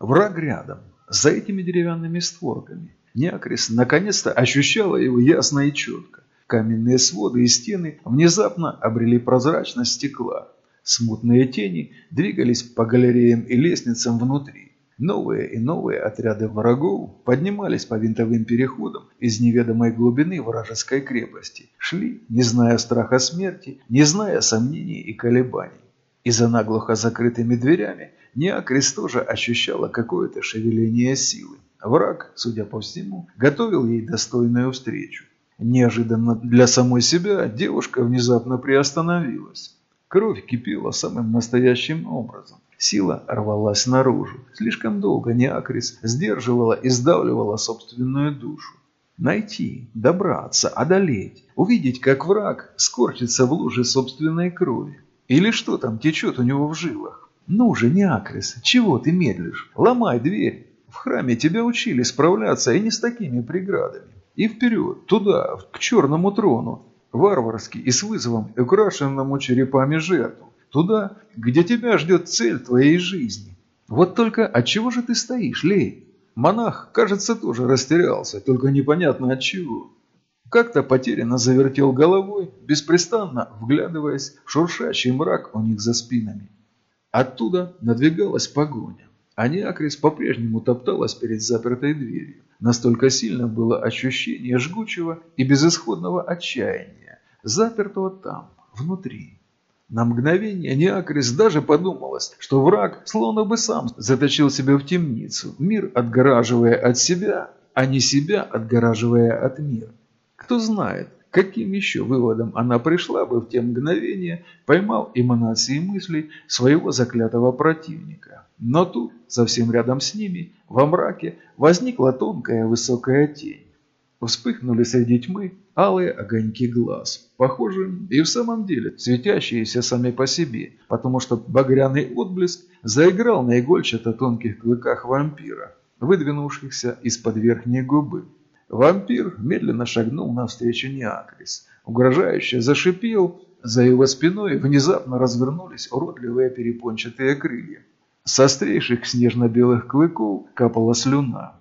Враг рядом, за этими деревянными створками. Неакрис наконец-то ощущала его ясно и четко. Каменные своды и стены внезапно обрели прозрачность стекла. Смутные тени двигались по галереям и лестницам внутри. Новые и новые отряды врагов поднимались по винтовым переходам из неведомой глубины вражеской крепости, шли, не зная страха смерти, не зная сомнений и колебаний. И за наглухо закрытыми дверями Неакрис тоже ощущала какое-то шевеление силы. Враг, судя по всему, готовил ей достойную встречу. Неожиданно для самой себя девушка внезапно приостановилась. Кровь кипела самым настоящим образом. Сила рвалась наружу. Слишком долго Неакрис сдерживала и сдавливала собственную душу. Найти, добраться, одолеть, увидеть, как враг скорчится в луже собственной крови. Или что там течет у него в жилах. Ну же, Неакрис, чего ты медлишь? Ломай дверь. В храме тебя учили справляться и не с такими преградами. И вперед, туда, к черному трону, варварски и с вызовом, украшенному черепами жертву. Туда, где тебя ждет цель твоей жизни. Вот только от чего же ты стоишь, Лей? Монах, кажется, тоже растерялся, только непонятно от чего. Как-то потерянно завертел головой, беспрестанно вглядываясь в шуршащий мрак у них за спинами. Оттуда надвигалась погоня. А Неакрис по-прежнему топталась перед запертой дверью. Настолько сильно было ощущение жгучего и безысходного отчаяния, запертого там, внутри. На мгновение Неакрис даже подумалось, что враг словно бы сам заточил себя в темницу, мир отгораживая от себя, а не себя отгораживая от мира. Кто знает, каким еще выводом она пришла бы в те мгновения, поймал эманации мыслей своего заклятого противника. Но тут, совсем рядом с ними, во мраке, возникла тонкая высокая тень. Вспыхнули среди тьмы алые огоньки глаз, похожие и в самом деле светящиеся сами по себе, потому что багряный отблеск заиграл на игольчато-тонких клыках вампира, выдвинувшихся из-под верхней губы. Вампир медленно шагнул навстречу Неакрис, угрожающе зашипел, за его спиной внезапно развернулись уродливые перепончатые крылья. С острейших снежно-белых клыков капала слюна.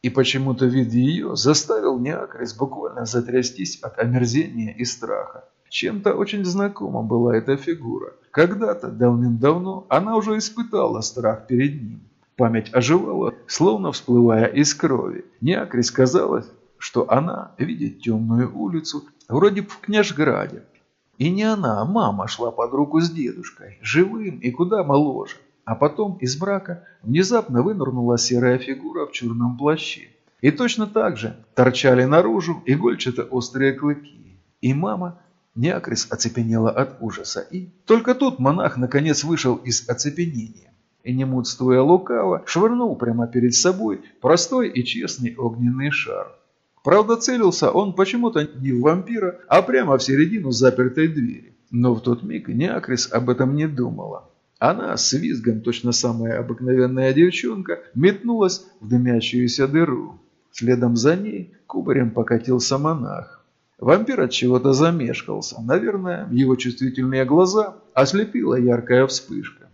И почему-то вид ее заставил Неакрис буквально затрястись от омерзения и страха. Чем-то очень знакома была эта фигура. Когда-то, давным-давно, она уже испытала страх перед ним. Память оживала, словно всплывая из крови. Неакрис казалось, что она видит темную улицу, вроде бы в Княжграде. И не она, а мама шла под руку с дедушкой, живым и куда моложе. А потом из брака внезапно вынырнула серая фигура в черном плаще. И точно так же торчали наружу игольчато-острые клыки. И мама Неакрис оцепенела от ужаса. И только тут монах наконец вышел из оцепенения. И не мудствуя лукаво, швырнул прямо перед собой простой и честный огненный шар. Правда, целился он почему-то не в вампира, а прямо в середину запертой двери. Но в тот миг Неакрис об этом не думала. Она с визгом, точно самая обыкновенная девчонка, метнулась в дымящуюся дыру. Следом за ней кубарем покатился монах. Вампир от чего-то замешкался. Наверное, его чувствительные глаза ослепила яркая вспышка.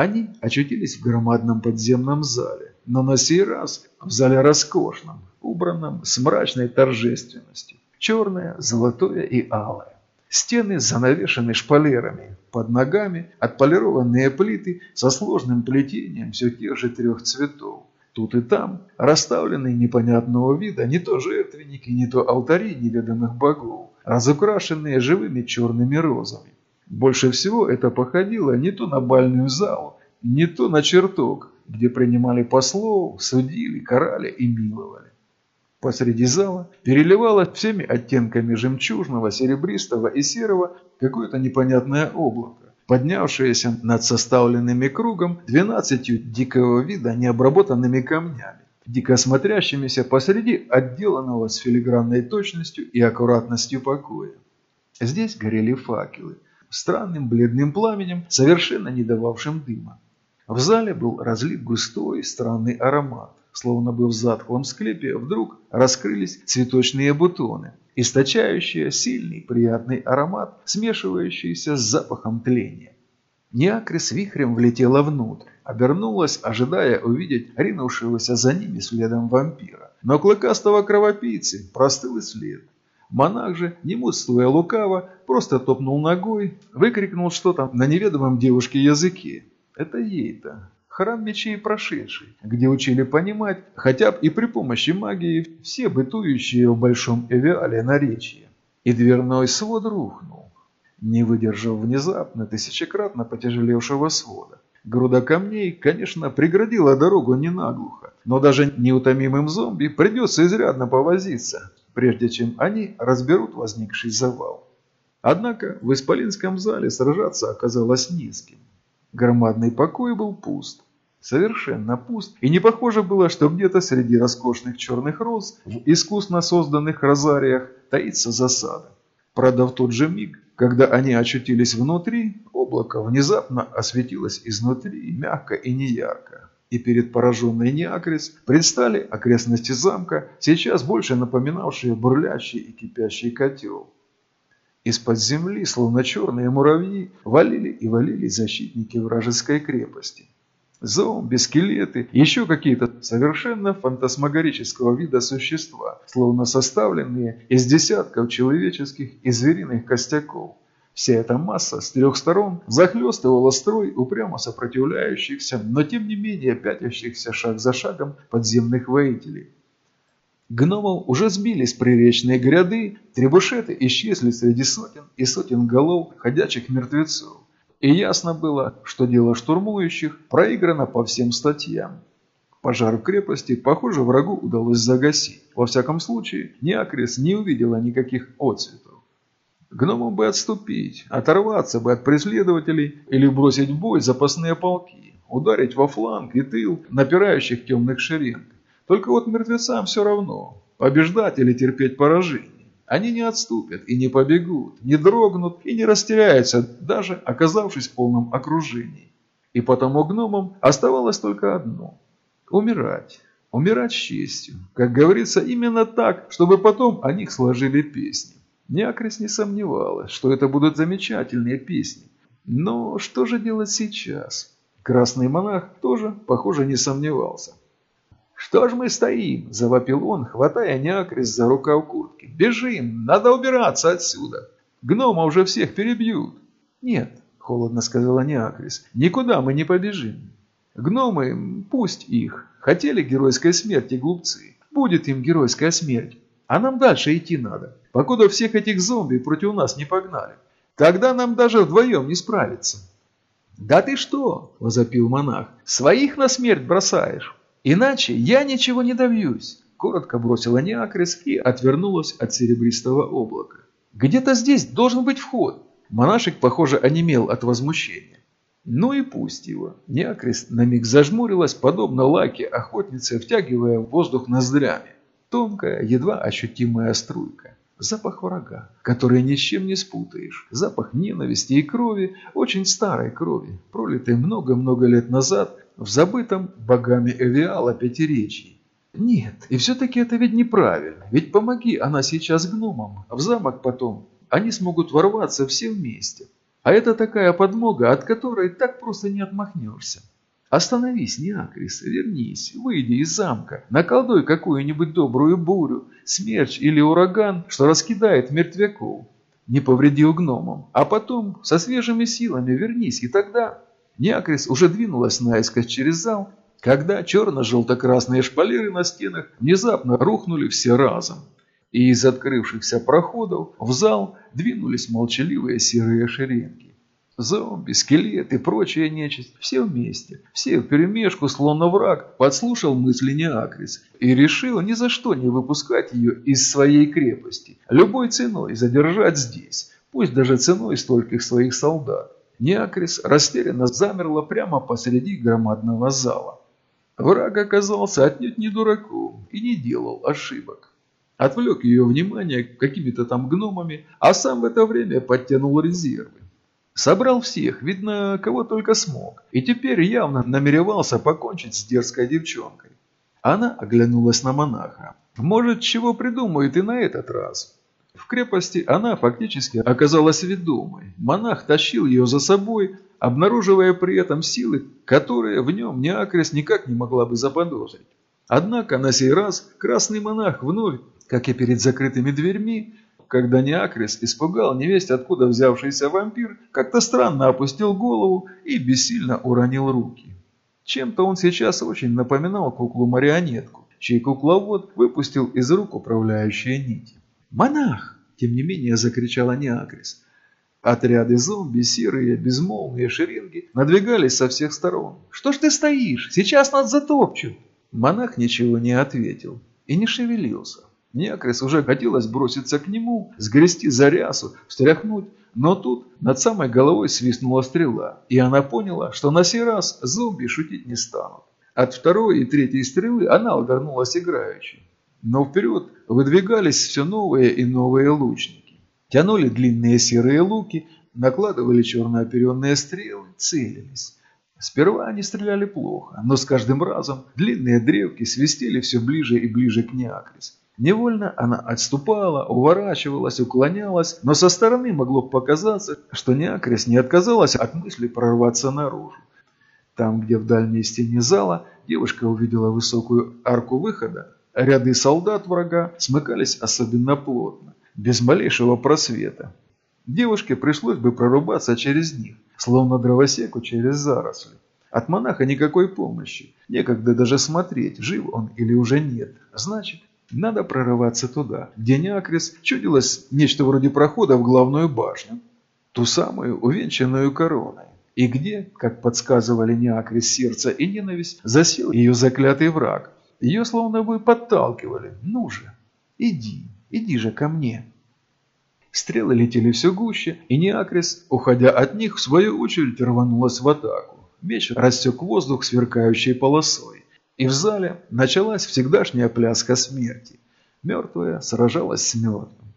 Они очутились в громадном подземном зале, но на сей раз в зале роскошном, убранном с мрачной торжественностью. Черное, золотое и алое. Стены занавешены шпалерами, под ногами отполированные плиты со сложным плетением все тех же трех цветов. Тут и там расставлены непонятного вида не то жертвенники, не то алтари неведанных богов, разукрашенные живыми черными розами. Больше всего это походило не то на бальную залу, не то на чертог, где принимали послов, судили, карали и миловали. Посреди зала переливало всеми оттенками жемчужного, серебристого и серого какое-то непонятное облако, поднявшееся над составленными кругом двенадцатью дикого вида необработанными камнями, дико смотрящимися посреди отделанного с филигранной точностью и аккуратностью покоя. Здесь горели факелы, странным бледным пламенем, совершенно не дававшим дыма. В зале был разлит густой странный аромат словно бы в затхлом склепе, вдруг раскрылись цветочные бутоны, источающие сильный приятный аромат, смешивающийся с запахом тления. Неакрис вихрем влетела внутрь, обернулась, ожидая увидеть ринувшегося за ними следом вампира. Но клыкастого кровопийцы простыл и след. Монах же, не мудствуя лукаво, просто топнул ногой, выкрикнул что-то на неведомом девушке языке. Это ей-то. Храм мечей прошедший, где учили понимать, хотя бы и при помощи магии, все бытующие в Большом Эвиале наречия. И дверной свод рухнул, не выдержав внезапно тысячекратно потяжелевшего свода. Груда камней, конечно, преградила дорогу не наглухо, но даже неутомимым зомби придется изрядно повозиться, прежде чем они разберут возникший завал. Однако в Исполинском зале сражаться оказалось низким. Громадный покой был пуст. Совершенно пуст, и не похоже было, что где-то среди роскошных черных роз в искусно созданных розариях таится засада. Правда, в тот же миг, когда они очутились внутри, облако внезапно осветилось изнутри мягко и неярко и перед пораженной Неакрис предстали окрестности замка, сейчас больше напоминавшие бурлящий и кипящий котел. Из-под земли, словно черные муравьи, валили и валили защитники вражеской крепости. Зомби, скелеты, еще какие-то совершенно фантасмагорического вида существа, словно составленные из десятков человеческих и звериных костяков. Вся эта масса с трех сторон захлестывала строй упрямо сопротивляющихся, но тем не менее пятящихся шаг за шагом подземных воителей. Гномов уже сбили с приречной гряды, требушеты исчезли среди сотен и сотен голов ходячих мертвецов. И ясно было, что дело штурмующих проиграно по всем статьям. Пожар в крепости, похоже, врагу удалось загасить. Во всяком случае, ни Акрис не увидела никаких отцветов. Гномам бы отступить, оторваться бы от преследователей или бросить в бой запасные полки, ударить во фланг и тыл напирающих темных шеренг. Только вот мертвецам все равно, побеждать или терпеть поражение. Они не отступят и не побегут, не дрогнут и не растеряются, даже оказавшись в полном окружении. И потому гномам оставалось только одно – умирать. Умирать с честью. Как говорится, именно так, чтобы потом о них сложили песни. Неакрис не сомневалась, что это будут замечательные песни. Но что же делать сейчас? Красный монах тоже, похоже, не сомневался. «Что ж мы стоим?» – завопил он, хватая Неакрис за рукав куртки. «Бежим! Надо убираться отсюда! Гнома уже всех перебьют!» «Нет», – холодно сказала Неакрис, – «никуда мы не побежим. Гномы, пусть их. Хотели геройской смерти глупцы. Будет им геройская смерть. А нам дальше идти надо, покуда всех этих зомби против нас не погнали. Тогда нам даже вдвоем не справиться. «Да ты что?» – возопил монах. «Своих на смерть бросаешь? Иначе я ничего не добьюсь!» Коротко бросила Неакрис и отвернулась от серебристого облака. «Где-то здесь должен быть вход!» Монашек, похоже, онемел от возмущения. Ну и пусть его. Неакрис на миг зажмурилась, подобно лаке охотнице, втягивая воздух ноздрями. Тонкая, едва ощутимая струйка. Запах врага, который ни с чем не спутаешь. Запах ненависти и крови, очень старой крови, пролитой много-много лет назад в забытом богами Эвиала Пятиречии. Нет, и все-таки это ведь неправильно. Ведь помоги она сейчас гномам, в замок потом. Они смогут ворваться все вместе. А это такая подмога, от которой так просто не отмахнешься. Остановись, Неакрис, вернись, выйди из замка, наколдуй какую-нибудь добрую бурю, смерч или ураган, что раскидает мертвяков. Не повредил гномам, а потом со свежими силами вернись, и тогда... Неакрис уже двинулась наискось через зал, когда черно-желто-красные шпалеры на стенах внезапно рухнули все разом. И из открывшихся проходов в зал двинулись молчаливые серые шеренги. Зомби, скелет и прочая нечисть, все вместе, все вперемешку, словно враг, подслушал мысли Неакрис и решил ни за что не выпускать ее из своей крепости, любой ценой задержать здесь, пусть даже ценой стольких своих солдат. Неакрис растерянно замерла прямо посреди громадного зала. Враг оказался отнюдь не дураком и не делал ошибок. Отвлек ее внимание какими-то там гномами, а сам в это время подтянул резервы. Собрал всех, видно, кого только смог, и теперь явно намеревался покончить с дерзкой девчонкой. Она оглянулась на монаха. Может, чего придумает и на этот раз. В крепости она фактически оказалась ведомой. Монах тащил ее за собой, обнаруживая при этом силы, которые в нем Неакрис никак не могла бы заподозрить. Однако на сей раз красный монах вновь, как и перед закрытыми дверьми, когда Неакрис испугал невесть, откуда взявшийся вампир, как-то странно опустил голову и бессильно уронил руки. Чем-то он сейчас очень напоминал куклу-марионетку, чей кукловод выпустил из рук управляющие нити. «Монах!» – тем не менее закричала Неакрис. Отряды зомби, серые, безмолвные шеренги, надвигались со всех сторон. «Что ж ты стоишь? Сейчас нас затопчут!» Монах ничего не ответил и не шевелился. Неакрис уже хотелось броситься к нему, сгрести за рясу, встряхнуть, но тут над самой головой свистнула стрела, и она поняла, что на сей раз зомби шутить не станут. От второй и третьей стрелы она увернулась играючи. Но вперед выдвигались все новые и новые лучники. Тянули длинные серые луки, накладывали черно-оперенные стрелы, целились. Сперва они стреляли плохо, но с каждым разом длинные древки свистели все ближе и ближе к Неакрис. Невольно она отступала, уворачивалась, уклонялась, но со стороны могло показаться, что Неакрис не отказалась от мысли прорваться наружу. Там, где в дальней стене зала, девушка увидела высокую арку выхода. Ряды солдат врага смыкались особенно плотно, без малейшего просвета. Девушке пришлось бы прорубаться через них, словно дровосеку через заросли. От монаха никакой помощи, некогда даже смотреть, жив он или уже нет. Значит, надо прорываться туда, где Неакрис чудилось нечто вроде прохода в главную башню, ту самую, увенчанную короной. И где, как подсказывали Неакрис сердце и ненависть, засел ее заклятый враг. Ее словно бы подталкивали. «Ну же, иди, иди же ко мне». Стрелы летели все гуще, и Неакрис, уходя от них, в свою очередь рванулась в атаку. Меч рассек воздух сверкающей полосой. И в зале началась всегдашняя пляска смерти. Мертвая сражалась с мертвым.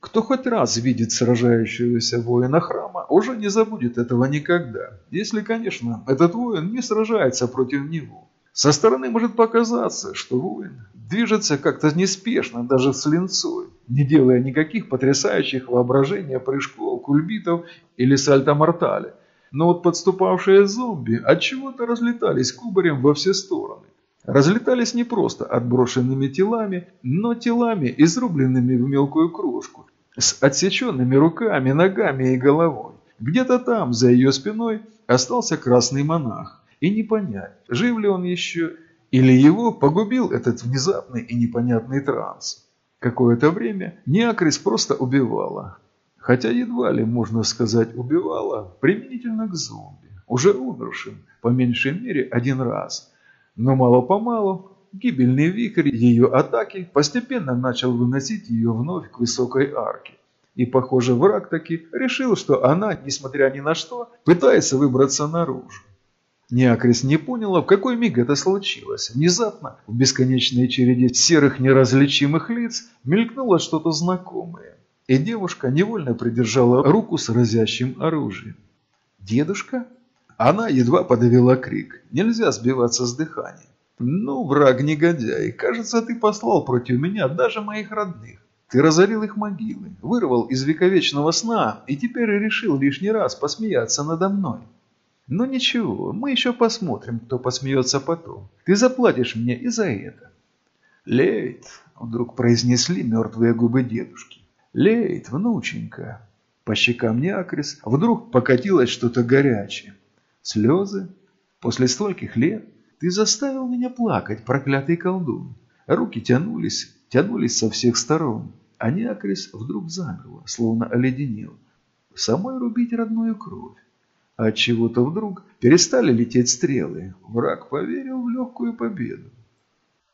Кто хоть раз видит сражающегося воина храма, уже не забудет этого никогда, если, конечно, этот воин не сражается против него. Со стороны может показаться, что воин движется как-то неспешно, даже с линцой, не делая никаких потрясающих воображения прыжков, кульбитов или сальто-мортале. Но вот подступавшие зомби от чего то разлетались кубарем во все стороны разлетались не просто отброшенными телами, но телами, изрубленными в мелкую крошку, с отсеченными руками, ногами и головой. Где-то там, за ее спиной, остался красный монах. И не понять, жив ли он еще, или его погубил этот внезапный и непонятный транс. Какое-то время Неакрис просто убивала. Хотя едва ли, можно сказать, убивала применительно к зомби, уже умершим, по меньшей мере, один раз – но мало-помалу гибельный вихрь ее атаки постепенно начал выносить ее вновь к высокой арке. И, похоже, враг таки решил, что она, несмотря ни на что, пытается выбраться наружу. Неакрис не поняла, в какой миг это случилось. Внезапно, в бесконечной череде серых неразличимых лиц, мелькнуло что-то знакомое. И девушка невольно придержала руку с разящим оружием. «Дедушка?» Она едва подавила крик. Нельзя сбиваться с дыхания. «Ну, враг негодяй, кажется, ты послал против меня даже моих родных. Ты разорил их могилы, вырвал из вековечного сна и теперь решил лишний раз посмеяться надо мной. Но ничего, мы еще посмотрим, кто посмеется потом. Ты заплатишь мне и за это». «Лейт», — вдруг произнесли мертвые губы дедушки. «Лейт, внученька». По щекам Неакрис вдруг покатилось что-то горячее. Слезы? После стольких лет ты заставил меня плакать, проклятый колдун. Руки тянулись, тянулись со всех сторон, а Неакрис вдруг замерла, словно оледенел. Самой рубить родную кровь. А от чего-то вдруг перестали лететь стрелы. Враг поверил в легкую победу.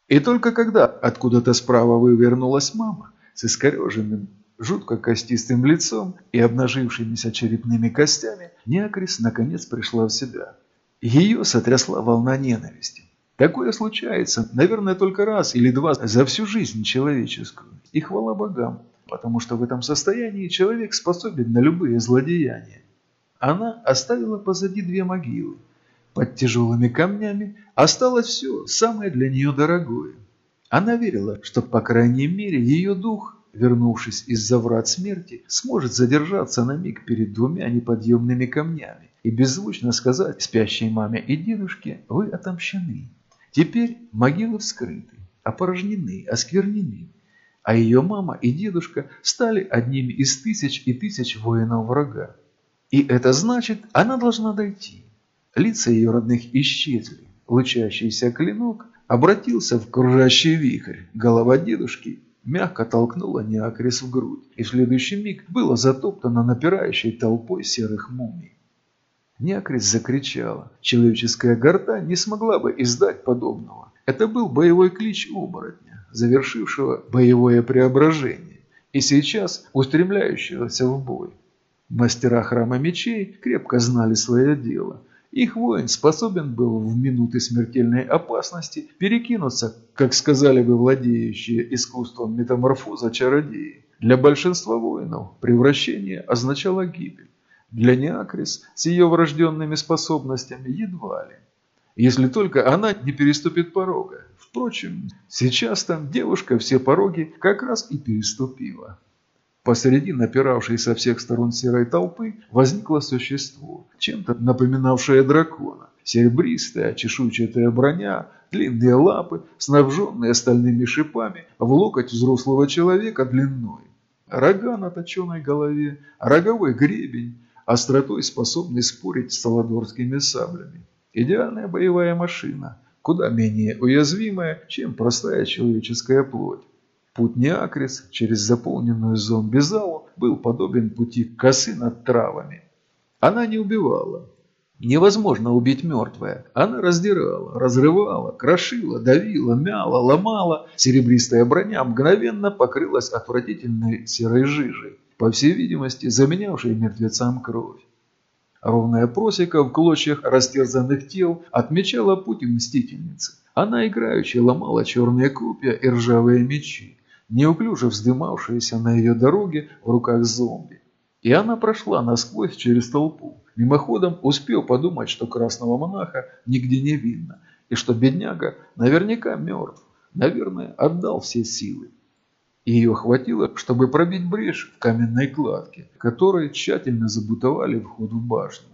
И только когда откуда-то справа вывернулась мама с искореженным жутко костистым лицом и обнажившимися черепными костями, Неакрис наконец пришла в себя. Ее сотрясла волна ненависти. Такое случается, наверное, только раз или два за всю жизнь человеческую. И хвала богам, потому что в этом состоянии человек способен на любые злодеяния. Она оставила позади две могилы. Под тяжелыми камнями осталось все, самое для нее дорогое. Она верила, что, по крайней мере, ее дух вернувшись из-за врат смерти, сможет задержаться на миг перед двумя неподъемными камнями и беззвучно сказать спящей маме и дедушке «Вы отомщены». Теперь могилы вскрыты, опорожнены, осквернены, а ее мама и дедушка стали одними из тысяч и тысяч воинов врага. И это значит, она должна дойти. Лица ее родных исчезли, лучащийся клинок обратился в кружащий вихрь, голова дедушки мягко толкнула Неакрис в грудь, и в следующий миг было затоптано напирающей толпой серых мумий. Неакрис закричала. Человеческая гортань не смогла бы издать подобного. Это был боевой клич оборотня, завершившего боевое преображение, и сейчас устремляющегося в бой. Мастера храма мечей крепко знали свое дело. Их воин способен был в минуты смертельной опасности перекинуться, как сказали бы владеющие искусством метаморфоза чародеи. Для большинства воинов превращение означало гибель. Для Неакрис с ее врожденными способностями едва ли. Если только она не переступит порога. Впрочем, сейчас там девушка все пороги как раз и переступила. Посреди напиравшей со всех сторон серой толпы возникло существо, чем-то напоминавшее дракона. Серебристая, чешуйчатая броня, длинные лапы, снабженные стальными шипами, в локоть взрослого человека длиной. Рога на точенной голове, роговой гребень, остротой способный спорить с саладорскими саблями. Идеальная боевая машина, куда менее уязвимая, чем простая человеческая плоть. Путь Неакрис через заполненную зомби-залу был подобен пути косы над травами. Она не убивала. Невозможно убить мертвое. Она раздирала, разрывала, крошила, давила, мяла, ломала. Серебристая броня мгновенно покрылась отвратительной серой жижей по всей видимости, заменявший мертвецам кровь. Ровная просека в клочьях растерзанных тел отмечала путь мстительницы. Она играючи ломала черные копья и ржавые мечи, неуклюже вздымавшиеся на ее дороге в руках зомби. И она прошла насквозь через толпу, мимоходом успел подумать, что красного монаха нигде не видно, и что бедняга наверняка мертв, наверное, отдал все силы. Ее хватило, чтобы пробить брешь в каменной кладке, которой тщательно забутовали вход в башню.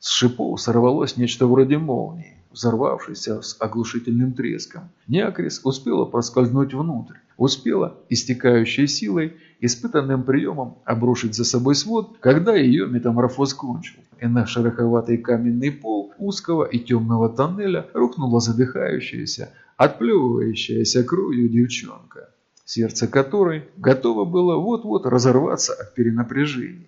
С шипов сорвалось нечто вроде молнии, взорвавшейся с оглушительным треском. Неакрис успела проскользнуть внутрь, успела, истекающей силой, испытанным приемом обрушить за собой свод, когда ее метаморфоз кончил. И на шероховатый каменный пол узкого и темного тоннеля рухнула задыхающаяся, отплевывающаяся кровью девчонка сердце которой готово было вот-вот разорваться от перенапряжения.